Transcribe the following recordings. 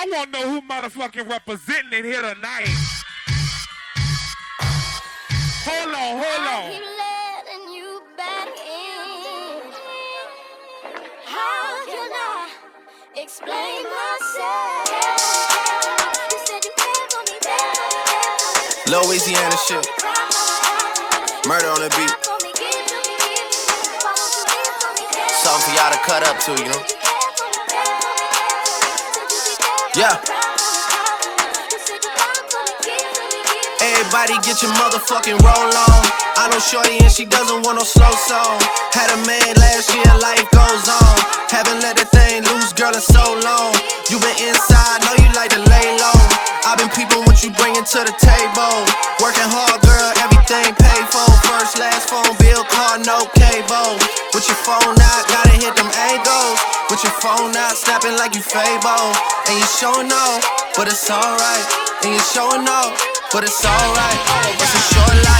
I want to know who motherfucking representing it here tonight. Hold on, hold on. Explain myself. Louisiana shit. Murder on the beat. Something for y'all to cut up to, you know? Me. Everybody get your motherfucking roll on. I know Shorty and she doesn't want no slow song. Had a man last year, life goes on. Haven't let the thing loose, girl, in so long. You been inside, know you like to lay low. i been peeping what you bringing to the table. Working hard, girl, everything paid for. First, last phone bill, car, no cable. With your phone out, gotta your phone out, snapping like you Fable. And you showing off, but it's alright. And you showing off, but it's alright. It's a short life,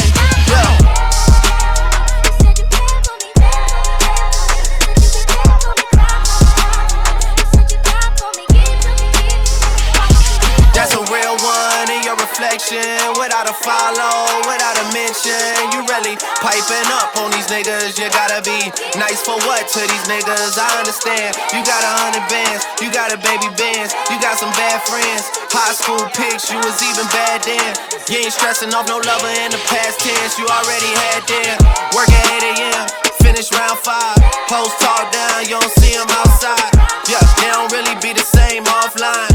Without a follow, without a mention. You really piping up on these niggas. You gotta be nice for what to these niggas? I understand. You got a hundred bands, you got a baby bands, you got some bad friends. High school pics, you was even bad then. You ain't stressing off no lover in the past tense. You already had them. Work at 8 a.m. Finish round five. Post talk down, you don't see them outside. Yeah, they don't really be the same offline.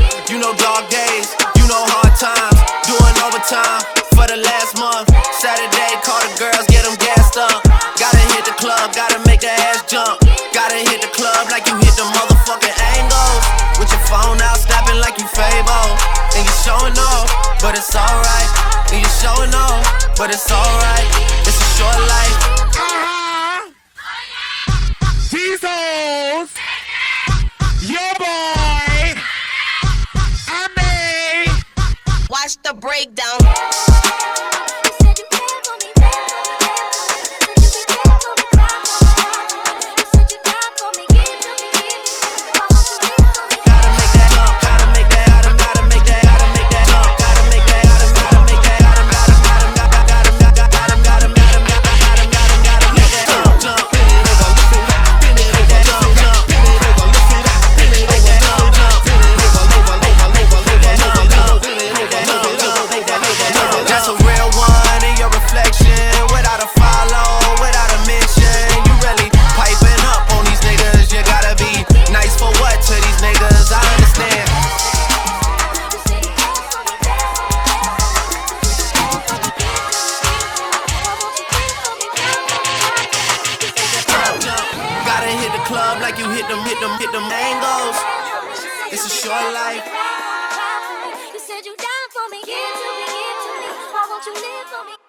But it's alright. And you showing off, but it's alright. It's a short life. These hoes. Your boy. I mean. Watch the breakdown. Club like you hit them, hit them, hit them angles. It's a short life. You said you down for me, give to me, give to me. Why won't you live for me?